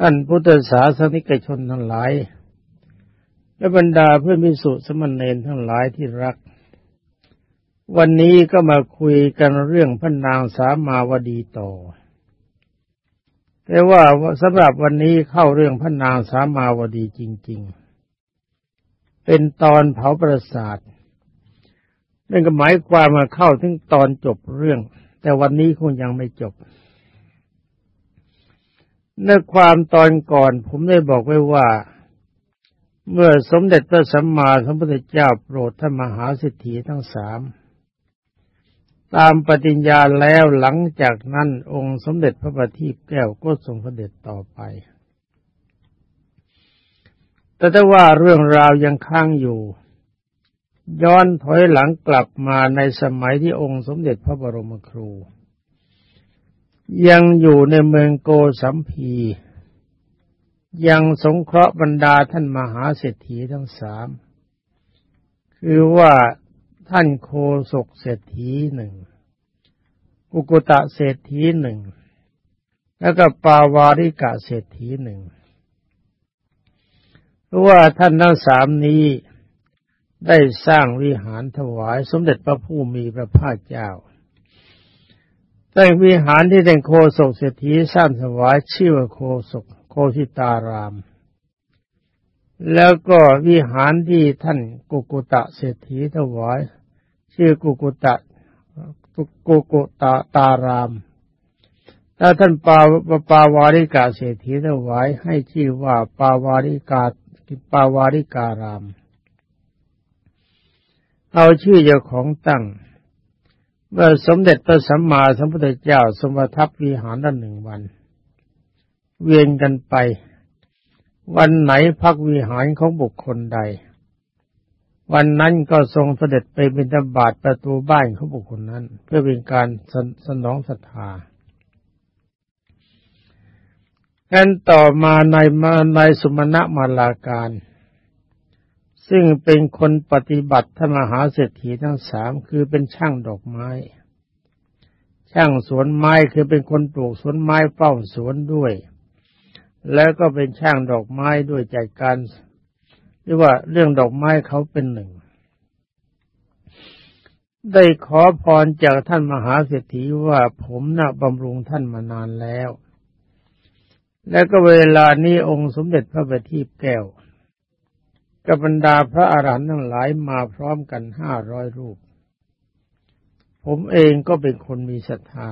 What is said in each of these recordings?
ท่านพุทธศาสนิกชนทั้งหลาย และบรรดาเพื่อนมิสุสมณเณรทั้งหลายที่รัก วันนี้ก็มาคุยกันเรื่องพระนางสามาวดีต่อ แต่ว่าสำหรับวันนี้เข้าเรื่องพระนางสามาวดีจริง ๆ เป็นตอนเผาประสาทนั่นก็หมายความมาเข้าถึงตอนจบเรื่อง แต่วันนี้คงยังไม่จบ ในความตอนก่อนผมได้บอกไว้ว่า เมื่อสมเด็จพระสัมมาสัมพุทธเจ้าโปรดท่านมหาสิทธิทั้งสามตามปฏิญญาแล้วหลังจากนั้นองค์สมเด็จพระบัณฑิตแก้วก็ทรงพระเด็จต่อไป แต่ถ้าว่าเรื่องราวยังค้างอยู่ ย้อนถอยหลังกลับมาในสมัยที่องค์สมเด็จพระบรมครู ยังอยู่ในเมืองโกสัมพี ยังสงเคราะห์บรรดาท่านมหาเศรษฐีทั้งสาม คือว่าท่านโคศกเศรษฐีหนึ่งกุกุตะเศรษฐีหนึ่ง แล้วก็ปาวาริกะเศรษฐีหนึ่งเพราะว่าท่านทั้งสามนี้ได้สร้างวิหารถวายสมเด็จพระผู้มีพระภาคเจ้า แต่วิหารที่เป็นโคศกเศรษฐีสร้างถวายชื่อว่าโคศกโคสิตาราม แล้วก็วิหารที่ท่านกุกุตะเศรษฐีถวาย ชื่อกุกุตะกุกุตะตารามถ้าท่านปาปาวาริกาเศรษฐีถวายให้ชื่อว่าปาวาริกาปาวาริการาม เอาชื่อเจ้าของตั้ง เมื่อสมเด็จพระสัมมาสัมพุทธเจ้าสมทับวิหารละหนึ่งวัน เวียนกันไป วันไหนพักวิหารของบุคคลใด วันนั้นก็ทรงเสด็จไปบิณฑบาตประตูบ้านของบุคคลนั้น เพื่อเป็นการสสนองศรัทธากันต่อมาในมาในสุมาณมาลาการ ซึ่งเป็นคนปฏิบัติธรรมหาเศรษฐีทั้งสามคือเป็นช่างดอกไม้ ช่างสวนไม้คือเป็นคนปลูกสวนไม้เฝ้าสวนด้วย แล้วก็เป็นช่างดอกไม้ด้วยจัดการเรียกว่าเรื่องดอกไม้เขาเป็นหนึ่ง ได้ขอพรจากท่านมหาเศรษฐีว่าผมนะ่ะบำรุงท่านมานานแล้ว แล้วก็เวลานี้องค์สมเด็จพระบัณฑิตแก้ว กับบรรดาพระอาหารหันต์ทั้งหลายมาพร้อมกันห้าร้อยรูป ผมเองก็เป็นคนมีศรัทธา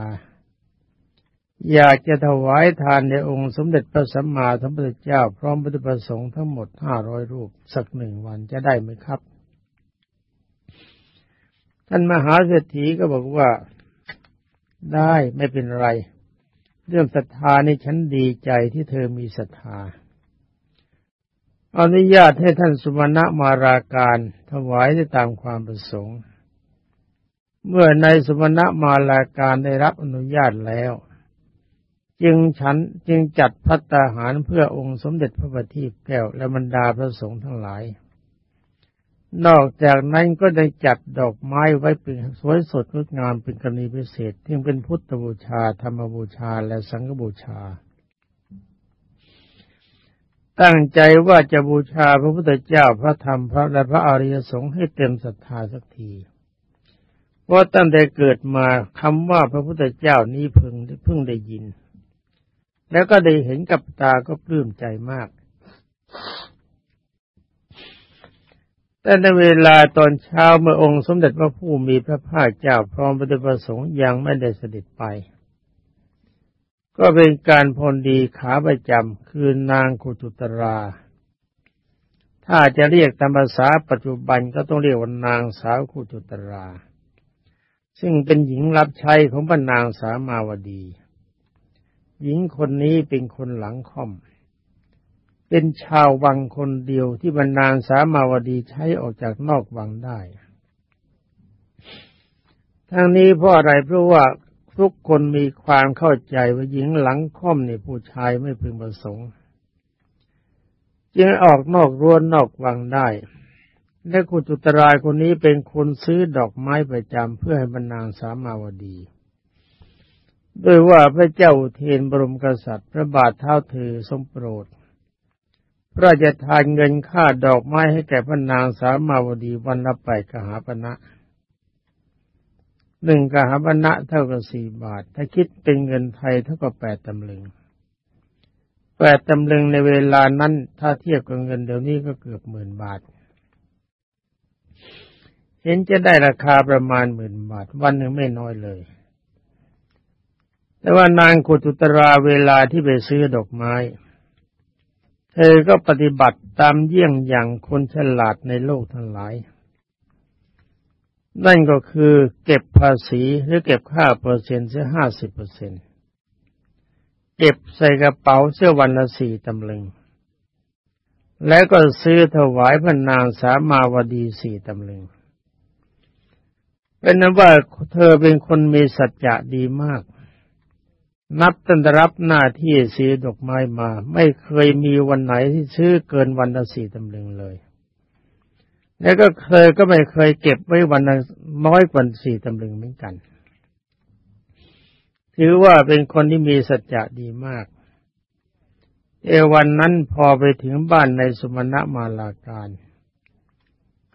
อยากจะถวายทานในองค์สมเด็จพระสัมมาสัมพุทธเจ้า พร้อมพระประสงค์ทั้งหมดห้าร้อยรูป สักหนึ่งวันจะได้ไหมครับ ท่านมหาเศรษฐีก็บอกว่าได้ไม่เป็นไร เรื่องศรัทธานี่ฉันดีใจที่เธอมีศรัทธา อนุญาตให้ท่านสุมาณมาราการถวายได้ตามความประสงค์ เมื่อในสุมาณมาราการได้รับอนุญาตแล้ว จึงฉันจึงจัดพัตตาหารเพื่อองค์สมเด็จพระบัณฑิตแก้วและบรรดาพระสงฆ์ทั้งหลาย นอกจากนั้นก็ได้จัดดอกไม้ไว้เป็นสวยสดงดงามเป็นกรณีพิเศษที่เป็นพุทธบูชาธรรมบูชาและสังฆบูชา ตั้งใจว่าจะบูชาพระพุทธเจ้าพระธรรมพระและพระอริยสงฆ์ให้เต็มศรัทธาสักทีเพราะตั้งแต่เกิดมาคำว่าพระพุทธเจ้านี้เพิ่งเพิ่งได้ยิน แล้วก็ได้เห็นกับตาก็ปลื้มใจมาก แต่ในเวลาตอนเช้าเมื่อองค์สมเด็จพระผู้มีพระภาคเจ้าพร้อมพระประสงค์ยังไม่ได้เสด็จไป ก็เป็นการพลดีขาประจำคือนางคุจุตรา ถ้าจะเรียกตามภาษาปัจจุบันก็ต้องเรียกว่านางสาวคุจุตรา ซึ่งเป็นหญิงรับใช้ของพระนางสามาวดี หญิงคนนี้เป็นคนหลังค่อม เป็นชาววังคนเดียวที่บรรนางสามาวดีใช้ออกจากนอกวังได้ทั้งนี้เพราะอะไรเพราะว่า ทุกคนมีความเข้าใจว่าหญิงหลังค่อมนี่ผู้ชายไม่พึงประสงค์จึงออกนอกรั้วนอกวังได้ และกุจุตรายคนนี้เป็นคนซื้อดอกไม้ประจำเพื่อให้บรรนางสามาวดี ด้วยว่าพระเจ้าเทนบรมกษัตริย์ พระบาทเท้าเธอทรงโปรด พระราชทานเงินค่าดอกไม้ให้แก่พระนางสามาวดีวันละไปกหาปณะ หนึ่งกหาปณะเท่ากับสี่บาท ถ้าคิดเป็นเงินไทยเท่ากับแปดตำลึงแปดตำลึงในเวลานั้น ถ้าเทียบกับเงินเดี๋ยวนี้ก็เกือบหมื่นบาท เห็นจะได้ราคาประมาณหมื่นบาท วันหนึ่งไม่น้อยเลย แต่ว่านางกุตุตราเวลาที่ไปซื้อดอกไม้ เธอก็ปฏิบัติตามเยี่ยงอย่างคนฉลาดในโลกทั้งหลาย นั่นก็คือเก็บภาษีหรือเก็บค่าเปอร์เซ็นต์เสียห้าสิบเปอร์เซ็นต์เก็บใส่กระเป๋าเสื้อวันละสี่ตำลึง แล้วก็ซื้อถวายพระนางสามาวดีสี่ตำลึง เป็นนั้นว่าเธอเป็นคนมีสัจจะดีมาก นับตั้งแต่รับหน้าที่ซื้อดอกไม้มา ไม่เคยมีวันไหนที่ซื้อเกินวันละสี่ตำลึงเลย แล้วก็เคยก็ไม่เคยเก็บไว้วันละน้อยกว่าสี่ตำลึงเหมือนกัน ถือว่าเป็นคนที่มีสัจจะดีมาก เอวันนั้นพอไปถึงบ้านในสมณมาลาการ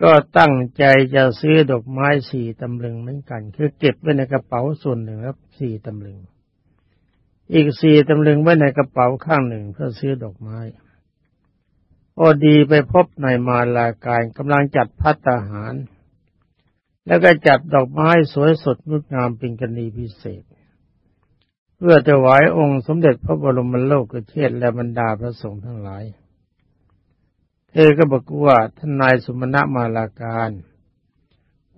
ก็ตั้งใจจะซื้อดอกไม้สี่ตำลึงเหมือนกัน คือเก็บไว้ในกระเป๋าส่วนหนึ่งครับสี่ตำลึง อีกสี่ตำลึงไว้ในกระเป๋าข้างหนึ่งเพื่อซื้อดอกไม้ พอดีไปพบนายมาลาการกำลังจัดพัตาหาร แล้วก็จัดดอกไม้สวยสดงดงามเป็นกรณีพิเศษ เพื่อถวายองค์สมเด็จพระบรมโลกเทศและบรรดาพระสงฆ์ทั้งหลาย เธอก็บอกว่าท่านนายสุมาณมาลาการ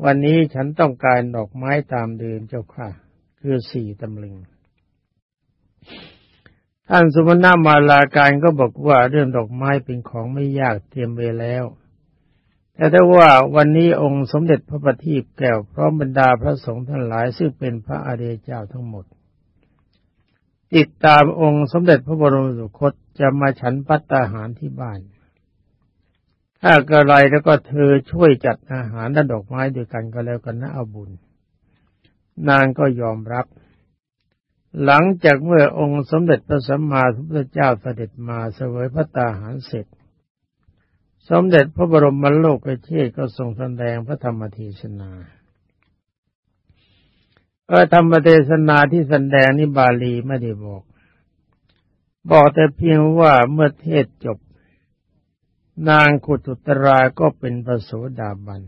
วันนี้ฉันต้องการดอกไม้ตามเดิมเจ้าค่ะ คือสี่ตำลึง ท่านสุมาณมาลาการก็บอกว่าเรื่องดอกไม้เป็นของไม่ยากเตรียมไว้แล้ว แต่ถ้าว่าวันนี้องค์สมเด็จพระบัณฑิตแก้วพร้อมบรรดาพระสงฆ์ทั้งหลายซึ่งเป็นพระอริยเจ้าทั้งหมด ติดตามองค์สมเด็จพระบรมสุคตจะมาฉันพัตตาหารที่บ้าน ถ้ากระไรแล้วก็เธอช่วยจัดอาหารและดอกไม้ด้วยกันก็แล้วกันนะเอาบุญ นางก็ยอมรับ หลังจากเมื่อองค์สมเด็จพระสัมมาสัมพุทธเจ้าเสด็จมาเสวยพระตาหารเสร็จ สมเด็จพระบรมมโลกเชษก็ทรงแสดงพระธรรมเทศนาพระธรรมเทศนาที่แสดงนี่บาลีไม่ได้บอก บอกแต่เพียงว่าเมื่อเทศจบ นางขุตุตราก็เป็นพระโสดาบัน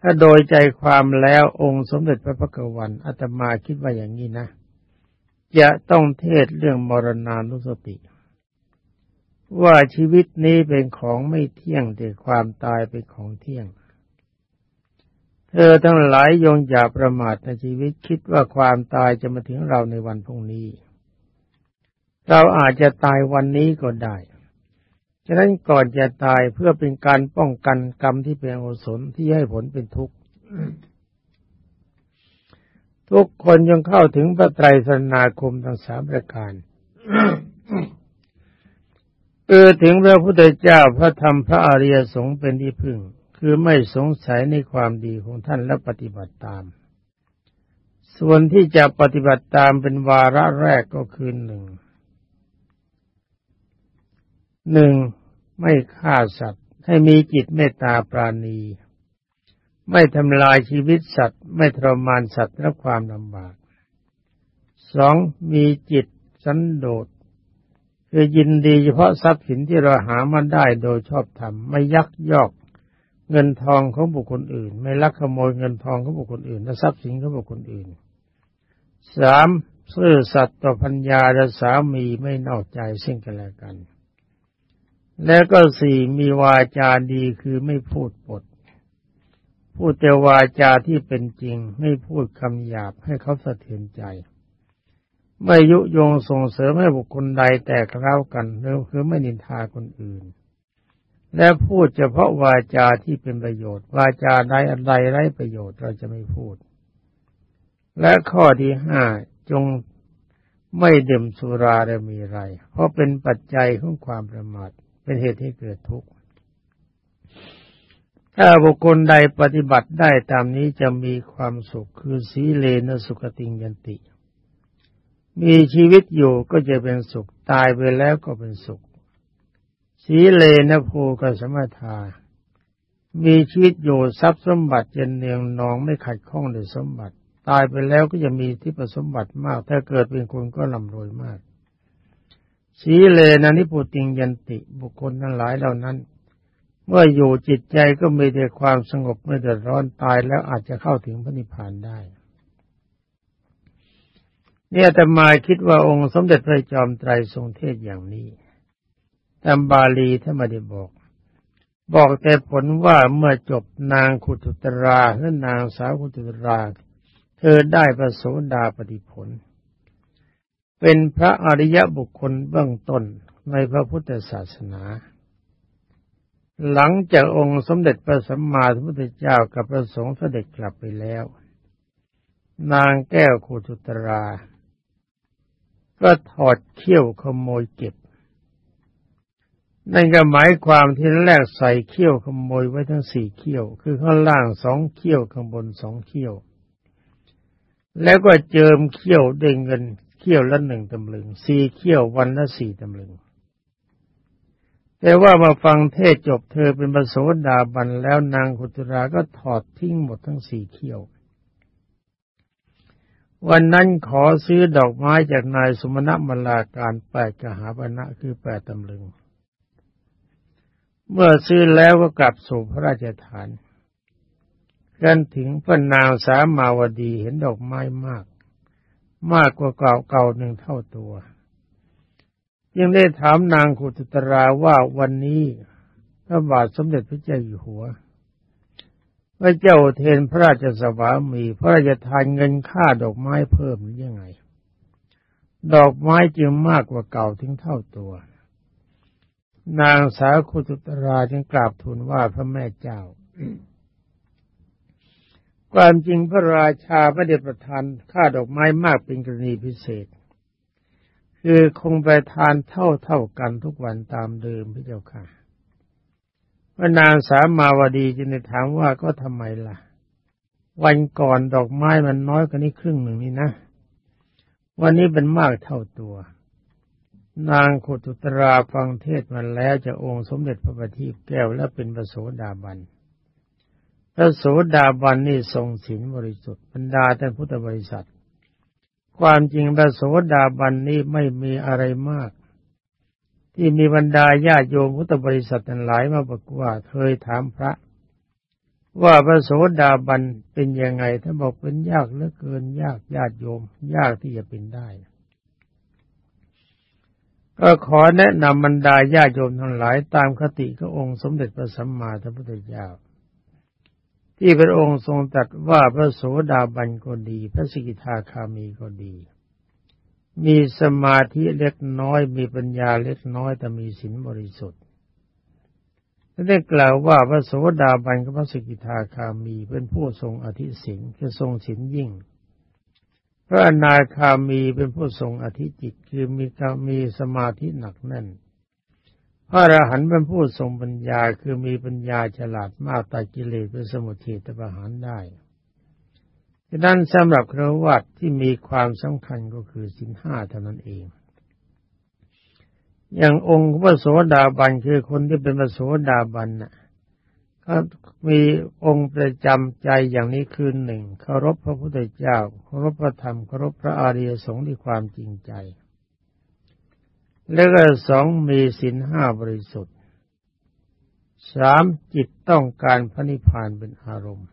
ถ้าโดยใจความแล้วองค์สมเด็จพระพักวันอาตมาคิดว่าอย่างนี้นะ จะต้องเทศเรื่องมรณานุสติ ว่าชีวิตนี้เป็นของไม่เที่ยงแต่ความตายเป็นของเที่ยง เธอทั้งหลายยงอย่าประมาทในชีวิตคิดว่าความตายจะมาถึงเราในวันพรุ่งนี้ เราอาจจะตายวันนี้ก็ได้ ฉะนั้นก่อนจะตายเพื่อเป็นการป้องกันกรรมที่เป็นโอสนที่ให้ผลเป็นทุกข์ ทุกคนยังเข้าถึงพระไตรสนาคมทั้งสามประการเออถึงพระพุทธเจ้าพระธรรมพระอริยสงฆ์เป็นที่พึ่ง คือไม่สงสัยในความดีของท่านและปฏิบัติตาม ส่วนที่จะปฏิบัติตามเป็นวาระแรกก็คือหนึ่งหนึ่ง ไม่ฆ่าสัตว์ ให้มีจิตเมตตาปราณี ไม่ทำลายชีวิตสัตว์ ไม่ทรมานสัตว์รับความลำบากสองมีจิตสันโดษคือยินดีเฉพาะทรัพย์สินที่เราหามาได้โดยชอบธรรมไม่ยักยอกเงินทองของบุคคลอื่น ไม่ลักขโมยเงินทองของบุคคลอื่นและทรัพย์สินของบุคคลอื่นสามซื่อสัตย์ต่อพัญญาและสามีไม่นอกใจซึ่งกันและกัน แล้วก็สี่มีวาจาดีคือไม่พูดปด พูดแต่วาจาที่เป็นจริง ไม่พูดคำหยาบให้เขาสะเทือนใจ ไม่ยุยงส่งเสริมให้บุคคลใดแตกเล่ากันหรือคือไม่นินทาคนอื่น และพูดเฉพาะวาจาที่เป็นประโยชน์ วาจาใดอะไรไร้ประโยชน์เราจะไม่พูด และข้อที่ห้าจงไม่ดื่มสุราและมีไร เพราะเป็นปัจจัยของความประมาท เป็นเหตุให้เกิดทุกข์ ถ้าบุคคลใดปฏิบัติได้ตามนี้จะมีความสุขคือสีเลนสุขติงยันติ มีชีวิตอยู่ก็จะเป็นสุข ตายไปแล้วก็เป็นสุข สีเลนะภูกสมถามีชีวิตอยู่ทรัพย์สมบัติเจนเนียงนองไม่ขัดข้องในสมบัติ ตายไปแล้วก็จะมีที่ประสมบัติมาก ถ้าเกิดเป็นคนก็ร่ำรวยมาก สีเลนะนิพุติงยันติบุคคลทั้งหลายเหล่านั้น เมื่ออยู่จิตใจก็มีแต่ความสงบไม่เดือดร้อนตายแล้วอาจจะเข้าถึงพระนิพพานได้ เนี่ยแต่มาคิดว่าองค์สมเด็จพระจอมไตรทรงเทศอย่างนี้ตามบาลีท่านไม่ได้บอก บอกแต่ผลว่าเมื่อจบนางขุตุตราและนางสาวขุตุตรา เธอได้ประโสดาปฏิผล เป็นพระอริยบุคคลเบื้องต้นในพระพุทธศาสนา หลังจากองค์สมเด็จพระสัมมาสัมพุทธเจ้ากับพระสงฆ์เสด็จกลับไปแล้ว นางแก้วโคตุตรา ก็ถอดเขี้ยวขโมยเก็บ นั่นก็หมายความที่แรกใส่เขี้ยวขโมยไว้ทั้งสี่เขี้ยว คือข้างล่างสองเขี้ยวข้างบนสองเขี้ยวแล้วก็เจิมเขี้ยวด้วยเงิน เขี้ยวละหนึ่งตำลึงสี่เขี้ยววันละสี่ตำลึง แต่ว่ามาฟังเทศจบเธอเป็นปโสดาบันแล้วนางคุตราก็ถอดทิ้งหมดทั้งสี่เขี้ยว วันนั้นขอซื้อดอกไม้จากนายสมณมลาการแปดกหาปณะคือแปดตำลึง เมื่อซื้อแล้วก็กลับสู่พระราชฐานกันถึงพระนางสามาวดีเห็นดอกไม้มาก มากกว่าเก่าเก่าหนึ่งเท่าตัวยังได้ถามนางขุตตราว่าวันนี้พระบาทสมเด็จพระเจ้าอยู่หัว พระเจ้าเทนพระราชสวามี พระราชทานเงินค่าดอกไม้เพิ่มหรือยังไง ดอกไม้จึงมากกว่าเก่าถึงเท่าตัว นางสาวคุตตราจึงกราบทูลว่าพระแม่เจ้า ความจริงพระราชาไม่ได้ประทานค่าดอกไม้มากเป็นกรณีพิเศษ คือคงไปทานเท่าเท่ากันทุกวันตามเดิมพระเจ้าค่ะพระนางสามาวดีจึงได้ถามว่าก็ทำไมล่ะ วันก่อนดอกไม้มันน้อยกว่านี้ครึ่งหนึ่งนี่นะ วันนี้เป็นมากเท่าตัว นางโคตุตราฟังเทศมาแล้วจะองค์สมเด็จพระบัณฑิตแก้วและเป็นประโสดาบัน พระโสดาบันนี่ทรงศีลบริสุทธิ์บรรดาท่านพุทธบริษัท ความจริงพระโสดาบันนี่ไม่มีอะไรมาก ที่มีบรรดาญาโยมพุทธบริษัททั้งหลายมาบอกว่าเคยถามพระ ว่าพระโสดาบันเป็นยังไงท่านบอกเป็นยากเหลือเกินยากญาติโยม ยากที่จะเป็นได้ก็ขอแนะนำบรรดาญาโยมทั้งหลายตามคติขององค์สมเด็จพระสัมมาสัมพุทธเจ้า ที่พระองค์ทรงตรัสว่าพระโสดาบันก็ดี พระสกิทาคามีก็ดี มีสมาธิเล็กน้อย มีปัญญาเล็กน้อยแต่มีศีลบริสุทธิ์ได้กล่าวว่าพระโสดาบันกับพระสกิทาคามีเป็นผู้ทรงอธิสิงคือทรงศีลยิ่ง พระอนาคามีเป็นผู้ทรงอธิจิตคือมีมีสมาธิหนักแน่น พระอรหันต์เป็นผู้ทรงปัญญาคือมีปัญญาฉลาดมากตัดกิเลสเป็นสมุทัยตประหารได้ดังนั้นสำหรับครวัตที่มีความสำคัญก็คือสินห้าเท่านั้นเอง อย่างองค์พระโสดาบันคือคนที่เป็นพระโสดาบันน่ะก็มีองค์ประจำใจอย่างนี้คือหนึ่งเคารพพระพุทธเจ้าเคารพพระธรรมเคารพพระอริยสงฆ์ด้วยความจริงใจ แล้วก็สองมีศีลห้าบริสุทธิ์สามจิตต้องการพระนิพพานเป็นอารมณ์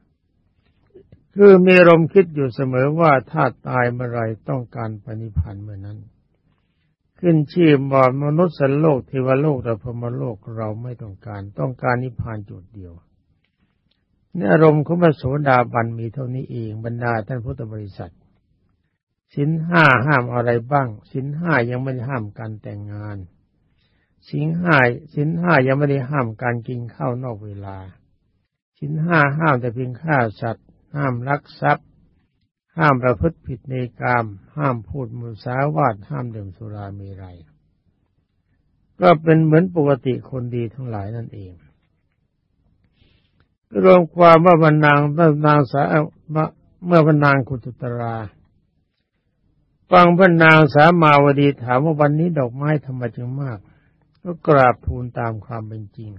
คือมีอารมณ์คิดอยู่เสมอว่าถ้าตายเมื่อไรต้องการพระนิพพานเมื่อนั้น ขึ้นชื่อบอดมนุษย์สันโลกเทวโลกแต่พรมโลกเราไม่ต้องการต้องการนิพพานจุดเดียวในอารมณ์ของพระโสดาบันมีเท่านี้เองบรรดาท่านพุทธบริษัท สินห้าห้ามอะไรบ้าง สินห้ายังไม่ได้ห้ามการแต่งงาน สินห้าสินห้ายังไม่ได้ห้ามการกินข้าวนอกเวลา สินห้าห้ามแต่เพียงฆ่าสัตว์ ห้ามลักทรัพย์ ห้ามประพฤติผิดในกามห้ามพูดมุสาวาทห้ามดื่มสุราเมรัยก็เป็นเหมือนปกติคนดีทั้งหลายนั่นเองรวมความว่าบรรนางบรรนางสาเมื่อบรรนางคุตตรา ฟังพระนางสามาวดีถามว่าวันนี้ดอกไม้ทำไมจึงมาก ก็กราบทูลตามความเป็นจริง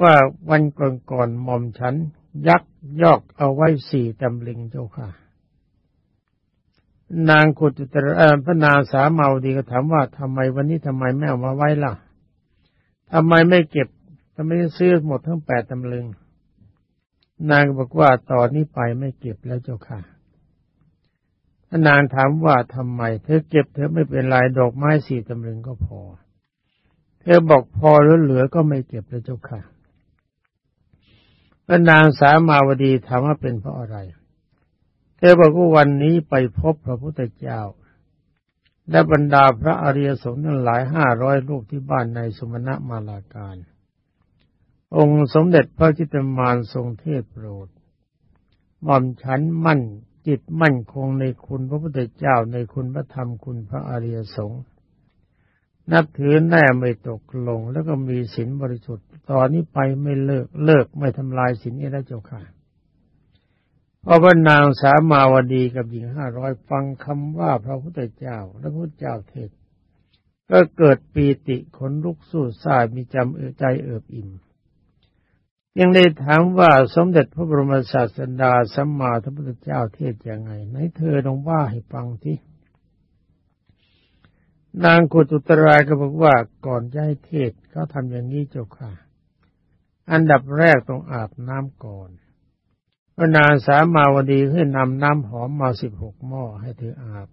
ว่าวันก่อนๆหม่อมฉัน ยักยอกเอาไว้สี่ตำลึงเจ้าค่ะ นางขุตุตระพระนางสามาวดีก็ถามว่าทำไมวันนี้ทำไมไม่เอามาไว้ล่ะทำไมไม่เก็บทำไมซื้อหมดทั้งแปดตำลึง นางบอกว่าตอนนี้ไปไม่เก็บแล้วเจ้าค่ะ นางถามว่าทำไม เธอเก็บเธอไม่เป็นไรดอกไม้สี่ตำลึงก็พอ เธอบอกพอแล้วเหลือก็ไม่เก็บแล้วเจ้าค่ะพระนางสามาวดีถามว่าเป็นเพราะอะไร เธอบอกว่าวันนี้ไปพบพระพุทธเจ้า และบรรดาพระอริยสงฆ์ทั้งหลายห้าร้อยลูกที่บ้านในสมณะมาลาการ องค์สมเด็จพระจิตมารทรงเทศโปรดหม่อมฉันมั่น จิตมั่นคงในคุณพระพุทธเจ้าในคุณพระธรรมคุณพระอริยสงฆ์นับถือแน่ไม่ตกลง แล้วก็มีศีลบริสุทธิ์ตอนนี้ไปไม่เลิกเลิกไม่ทำลายศีลนี้แล้วเจ้าค่ะเพราะว่านางสามาวดีกับหญิงห้าร้อยฟังคำว่าพระพุทธเจ้าและพระพุทธเจ้าเทศก็เกิดปีติขนลุกสู้ซามีจำเอใจเอิบอิ่ม ยังได้ถามว่าสมเด็จพระบรมศาสดาสัมมาสัมพุทธเจ้าเทศยังไงไหนเธอลองว่าให้ฟังที่นางกุตุตรายก็บอกว่าก่อนจะให้เทศเขาทำอย่างนี้เจ้าค่ะ อันดับแรกต้องอาบน้ำก่อนพระนางสามาวดีให้นำน้ำหอมมาสิบหกหม้อให้เธออาบ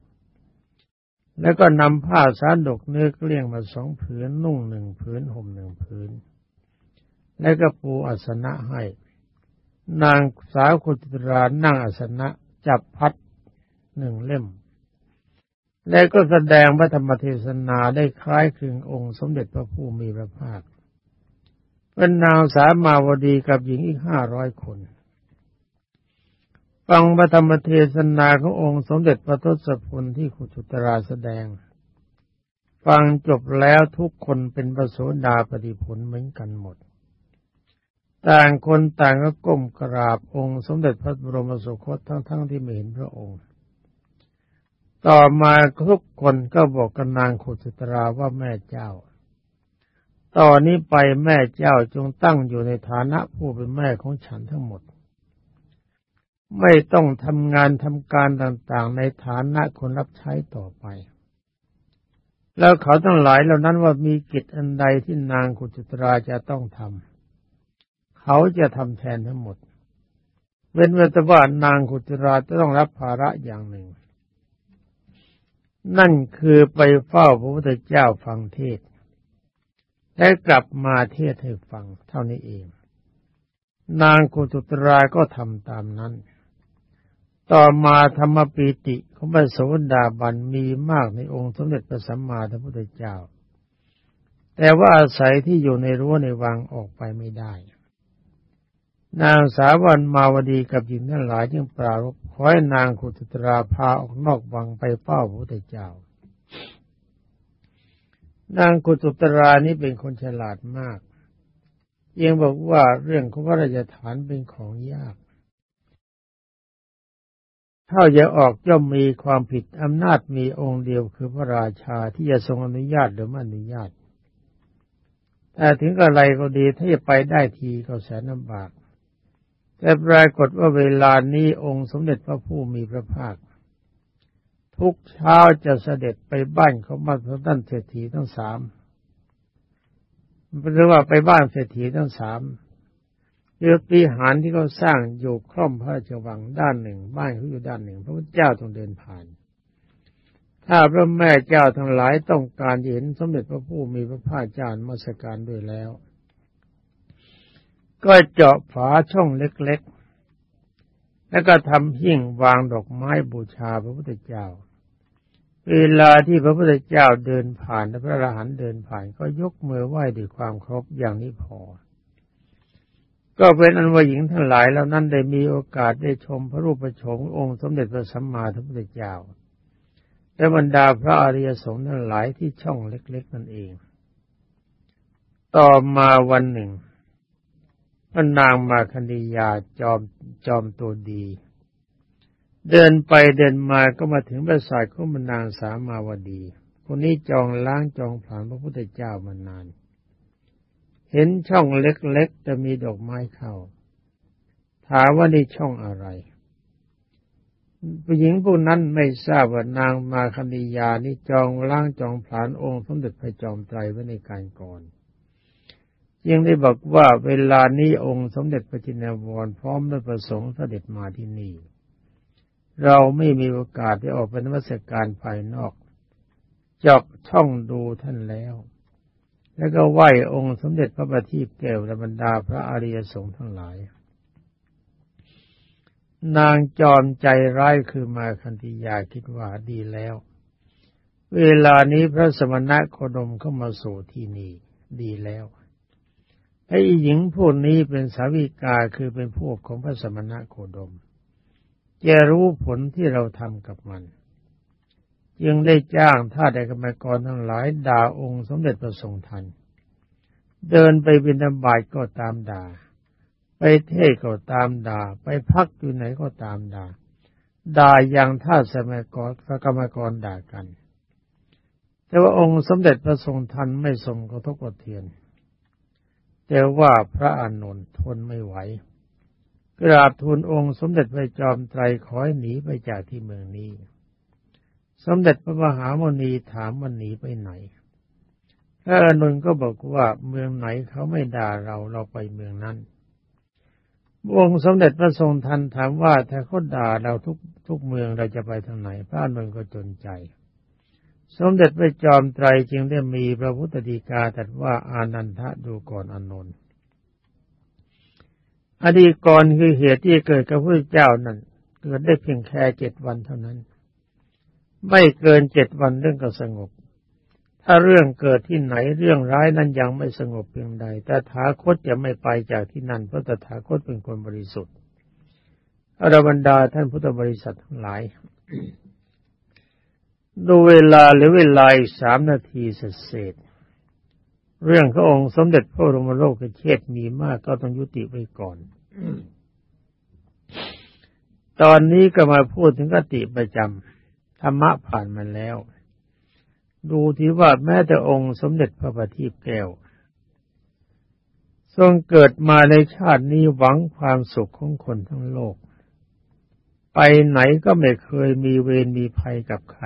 แล้วก็นำผ้าสารดกเนื้อเกลี้ยงมาสองผืนนุ่งหนึ่งผืนห่มหนึ่งผืน แล้วก็ปูอัสนะให้ นางสาวคุตรานั่งอัสนะจับพัดหนึ่งเล่ม แล้วก็แสดงพระธรรมเทศนาได้คล้ายคลึงองค์สมเด็จพระผู้มีพระภาคเป็นนางสามาวดีกับหญิงอีกห้าร้อยคน ฟังพระธรรมเทศนาขององค์สมเด็จพระทศพลที่ขุจุตราแสดง ฟังจบแล้วทุกคนเป็นประโสดาปฏิผลเหมือนกันหมด ต่างคนต่างก็ก้มกราบองค์สมเด็จพระบรมสุคตทั้งๆทที่ไม่เห็นพระองค์ ต่อมาทุกคนก็บอกกันนางขุสตราว่าแม่เจ้า ตอนนี้ไปแม่เจ้าจงตั้งอยู่ในฐานะผู้เป็นแม่ของฉันทั้งหมด ไม่ต้องทำงานทำการต่างๆ ในฐานะคนรับใช้ต่อไป แล้วเขาทั้งหลายเหล่านั้นว่ามีกิจอันใดที่นางขุจตราจะต้องทำ เขาจะทำแทนทั้งหมด เว้นแต่ว่านางขุตราจะต้องรับภาระอย่างหนึ่ง นั่นคือไปเฝ้าพระพุทธเจ้าฟังเทศและกลับมาเทศให้ฟังเท่านี้เอง นางขุตราก็ทำตามนั้น ต่อมาธรรมปีติของพระโสดาบันมีมากในองค์สมเด็จพระสัมมาสัมพุทธเจ้าแต่ว่าอาศัยที่อยู่ในรั้วในวังออกไปไม่ได้ นางสาวันมาวดีกับหญิงทั้งหลายจึงปรารบขอให้นางขุตตราพาออกนอกวังไปเฝ้าพระพุทธเจ้า นางขุตตรานี้เป็นคนฉลาดมากยังบอกว่าเรื่องของพระราชฐานเป็นของยาก ถ้าจะออกย่อมมีความผิดอำนาจมีองค์เดียวคือพระราชาที่จะทรงอนุญาตหรือไม่อนุญาต แต่ถึงอะไรก็ดีถ้าจะไปได้ทีก็แสนลำบาก แต่ปรากฏว่าเวลานี้องค์สมเด็จพระผู้มีพระภาค ทุกเช้าจะเสด็จไปบ้านของมาท่านเศรษฐีทั้งสามหรือว่าไปบ้านเศรษฐีทั้งสามเรือปีหารที่เขาสร้างอยู่คร่อมพระราชวังด้านหนึ่ง บ้านเขาอยู่ด้านหนึ่ง พระพุทธเจ้าต้องเดินผ่าน ถ้าพระแม่เจ้าทั้งหลายต้องการเห็นสมเด็จพระผู้มีพระภาคเจ้ามาสการด้วยแล้ว ก็เจาะฝาช่องเล็กๆ แล้วก็ทำหิ้งวางดอกไม้บูชาพระพุทธเจ้า เวลาที่พระพุทธเจ้าเดินผ่านพระอรหันต์เดินผ่าน ก็ยกมือไหว้ด้วยความเคารพอย่างนี้พอ ก็เป็นอันว่าหญิงทั้งหลายแล้วนั้นได้มีโอกาสได้ชมพระรูปประชงองค์สมเด็จพระสัมมาสัมพุทธเจ้า และบรรดาพระอริยสงฆ์ทั้งหลายที่ช่องเล็ก ๆ นั่นเอง ต่อมาวันหนึ่ง พระนางมาคณียาจอมจอมตัวดี เดินไปเดินมาก็มาถึงปราสาทของนางสามาวดี คนนี้จองล้างจองผ่านพระพุทธเจ้ามานาน เห็นช่องเล็กๆจะมีดอกไม้เข้า ถามว่านี่ช่องอะไรผู้หญิงผู้นั้นไม่ทราบว่านางมาคณิยานี่จองล้างจองผลานองค์สมเด็จพระจอมไตรไว้ในการก่อน ยังได้บอกว่าเวลานี้องค์สมเด็จพระจินวรพร้อมด้วยประสงค์เสด็จมาที่นี่ เราไม่มีโอกาสได้ออกเป็นวัสการภายนอกจอกช่องดูท่านแล้ว แล้วก็ไหว้องค์สมเด็จพระบัณฑิตแก้วและบรรดาพระอริยสงฆ์ทั้งหลาย นางจอมใจร้ายคือมาคันธิยาคิดว่าดีแล้ว เวลานี้พระสมณะโคดมเข้ามาสู่ที่นี่ดีแล้ว ไอ้หญิงพวกนี้เป็นสาวิกาคือเป็นพวกของพระสมณะโคดม จะรู้ผลที่เราทำกับมัน จึงได้จ้างท่าใดกรรมกรทั้งหลายด่าองค์สมเด็จพระทรงทัน เดินไปบิณฑบาตก็ตามด่า ไปเทศก็ตามด่า ไปพักอยู่ไหนก็ตามด่า ด่าอย่างท่าสมัยก่อนพระกรรมกรด่ากัน แต่ว่าองค์สมเด็จพระทรงทันไม่ทรงกระทบกระเทือน แต่ว่าพระอานนท์ทนไม่ไหว กราบทูลองค์สมเด็จพระจอมไตรขอให้หนีไปจากที่เมืองนี้ สมเด็จพระมหามนีถามว่าหนีไปไหน พระอานนท์ก็บอกว่าเมืองไหนเขาไม่ด่าเราเราไปเมืองนั้น องค์สมเด็จพระทรงทันถามว่าถ้าเขาด่าเราทุกทุกเมืองเราจะไปทางไหน พระอานนท์ก็จนใจ สมเด็จพระจอมไตรจึงได้มีพระพุทธดีกาตรัสว่าอานันทะดูก่อนอนนท์อดีกรคือเหตุที่เกิดกับพระเจ้านั้นเกิดได้เพียงแค่เจ็ดวันเท่านั้น ไม่เกินเจ็ดวันเรื่องก็สงบ ถ้าเรื่องเกิดที่ไหนเรื่องร้ายนั้นยังไม่สงบเพียงใดแต่ถาคตจะไม่ไปจากที่นั่นเพราะตถาคตเป็นคนบริสุทธิ์อรบรรดาท่านพุทธบริษัททั้งหลาย ดูเวลาหรือเวลาอีกสามนาทีเศษเรื่องขององค์สมเด็จพระบรมโลกเชษมีมากก็ต้องยุติไว้ก่อน ตอนนี้ก็มาพูดถึงกติประจำธรรมะผ่านมาแล้ว ดูที่ว่าแม้แต่องค์สมเด็จพระบัณฑิตแก้ว ทรงเกิดมาในชาตินี้หวังความสุขของคนทั้งโลก ไปไหนก็ไม่เคยมีเวรมีภัยกับใคร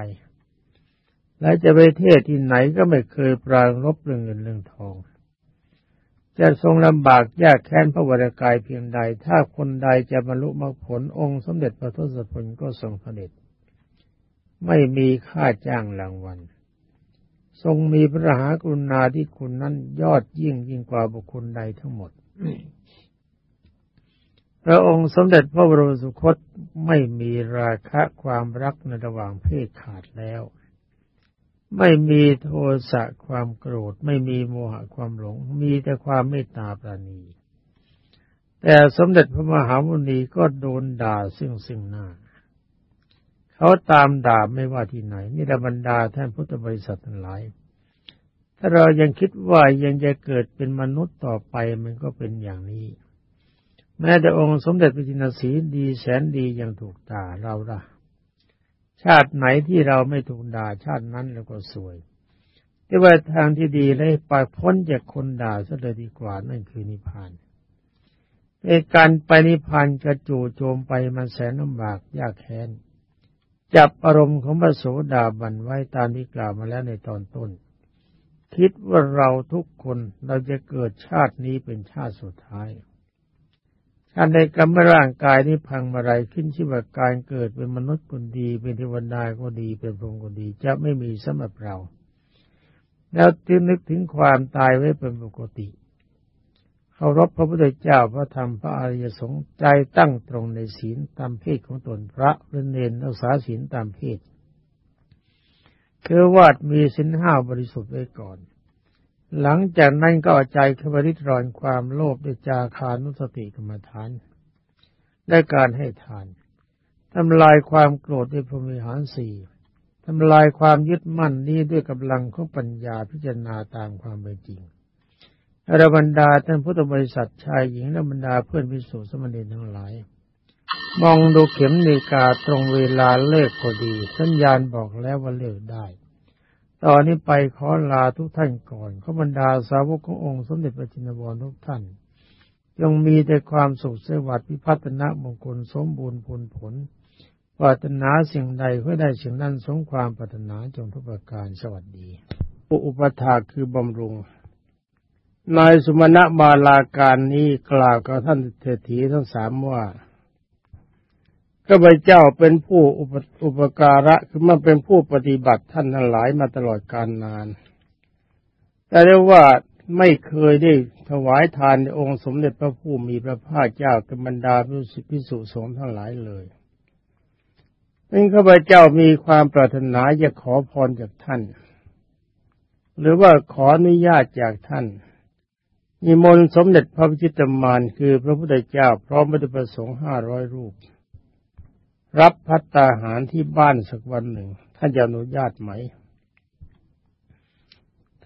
และจะไปเทศที่ไหนก็ไม่เคยปรางรบเรื่องเงินเรื่องทอง จะทรงลำบากยากแค้นพระวรากายเพียงใด ถ้าคนใดจะบรรลุมรรคผลองค์สมเด็จพระทศพลก็ทรงเสด็จ ไม่มีค่าจ้างรางวัล ทรงมีพระหากรุณาที่คุณนั้นยอดยิ่งยิ่งกว่าบุคคลใดทั้งหมดพระองค์สมเด็จพระบรมสุคตไม่มีราคะความรักในระหว่างเพศขาดแล้ว ไม่มีโทสะความโกรธ ไม่มีโมหะความหลง มีแต่ความเมตตาปราณี แต่สมเด็จพระมหามุนีก็โดนด่าซึ่งซึ่งหน้า เขาตามด่าไม่ว่าที่ไหน นี่ระบรรดาท่านพุทธบริษัททั้งหลาย ถ้าเรายังคิดว่ายังจะเกิดเป็นมนุษย์ต่อไปมันก็เป็นอย่างนี้ แม้แต่องค์สมเด็จพระจินสีดีแสนดียังถูกด่าเราละ ชาติไหนที่เราไม่ถูกด่าชาตินั้นเราก็สวย แต่ว่าทางที่ดีเลยปพ้นจากคนด่าซะเลยดีกว่านั่นคือนิพพานเป็นการไปนิพพานกระจู่โจมไปมันแสนลำบากยากแค้น จับอารมณ์ของพระโสดาบันไว้ตามที่กล่าวมาแล้วในตอนต้น คิดว่าเราทุกคนเราจะเกิดชาตินี้เป็นชาติสุดท้าย ชาติในกรรมร่างกายนี้พังมาไรขึ้นชื่อว่าการเกิดเป็นมนุษย์คนดี เป็นเทวดาก็ดีเป็นพรหมก็ดี จะไม่มีสำหรับเรา แล้วจึงนึกถึงความตายไว้เป็นปกติเคารพพระพุทธเจ้าพระธรรมพระอริยสงฆ์ใจตั้งตรงในศีลตามเพศของตนพระหรือเนรรักษาศีลตามเพศคือวาดมีศีลห้าบริสุทธิ์ไว้ก่อน หลังจากนั้นก็เอาใจขบริตรอนความโลภด้วยจาคานุสติกรรมฐานและการให้ทานทำลายความโกรธด้วยพรหมิหารสี่ทำลายความยึดมั่นนี้ด้วยกำลังของปัญญาพิจารณาตามความเป็นจริงอรบรรดาท่านพุทธบริษัทชายหญิงและบรรดาเพื่อนพิสุสมณีทั้งหลาย มองดูเข็มนาฬิกาตรงเวลาเลิกพอดี สัญญาณบอกแล้วว่าเลิกได้ ตอนนี้ไปขอลาทุกท่านก่อนขบรรดาสาวกขององค์สมเด็จพระจินวรทุกท่านจงมีแต่ความสุขสวัสดิ์พิพัฒนมงคลสมบูรณ์ผลผลปรารถนาสิ่งใดเพื่อได้สิ่งนั้นสมความปรารถนาจงทุกประการสวัสดี อุปถาคือบำรุง นายสุมาณบาลาการนี้กล่าวกับท่านเศรษฐีทั้งสามว่า ข้าพเจ้าเป็นผู้อุปอปการะคือมันเป็นผู้ปฏิบัติท่านทั้งหลายมาตลอดกาลนาน แต่ได้ว่าไม่เคยได้ถวายทานในองค์สมเด็จพระผู้มีพระภาคเจ้ากับบรรดาพิสุสงฆ์ทั้งหลายเลยเป็นข้าพเจ้ามีความปรารถนาจะขอพรจากท่าน หรือว่าขออนุญาตจากท่านมีมนสมเด็จพระพิชิตรมารคือพระพุทธเจ้าพร้อมด้วยประสงค์ห้าร้อยรูป รับพัตตาหารที่บ้านสักวันหนึ่งท่านจะอนุญาตไหม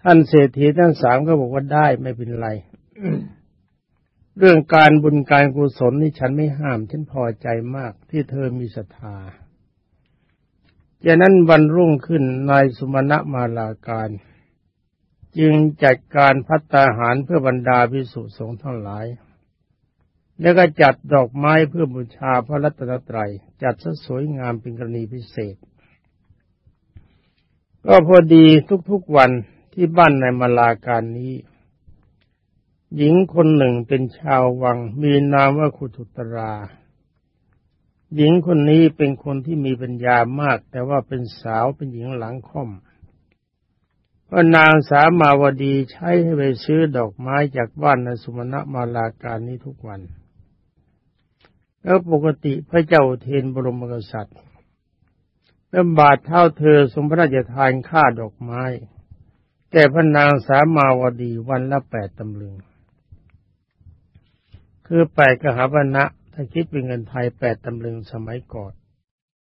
ท่านเศรษฐีทั้งสามก็บอกว่าได้ไม่เป็นไร เรื่องการบุญการกุศลนี่ฉันไม่ห้าม ฉันพอใจมากที่เธอมีศรัทธาจากนั้นวันรุ่งขึ้นนายสุมาณะมาลาการ จึงจัดการพัตตาหารเพื่อบรรดาพิสุสงฆ์ทั้งหลาย แล้วก็จัดดอกไม้เพื่อบูชาพระรัตนตรัย จัดซะสวยงามเป็นกรณีพิเศษ ก็พอดีทุกๆวันที่บ้านในมาลาการนี้ หญิงคนหนึ่งเป็นชาววัง มีนามว่าคุตุตรา หญิงคนนี้เป็นคนที่มีปัญญามาก แต่ว่าเป็นสาวเป็นหญิงหลังค่อมก็นางสามาวดีใช้ให้ไปซื้อดอกไม้จากบ้านในสุมาณมาลาการนี้ทุกวัน แล้วปกติพระเจ้าเทนบรมกษัตริย์เริ่มบาทเท่าเธอสมพระราชทานค่าดอกไม้ แก่พระนางสามาวดีวันละแปดตำลึง คือแปดกหาบณะถ้าคิดเป็นเงินไทยแปดตำลึงสมัยก่อน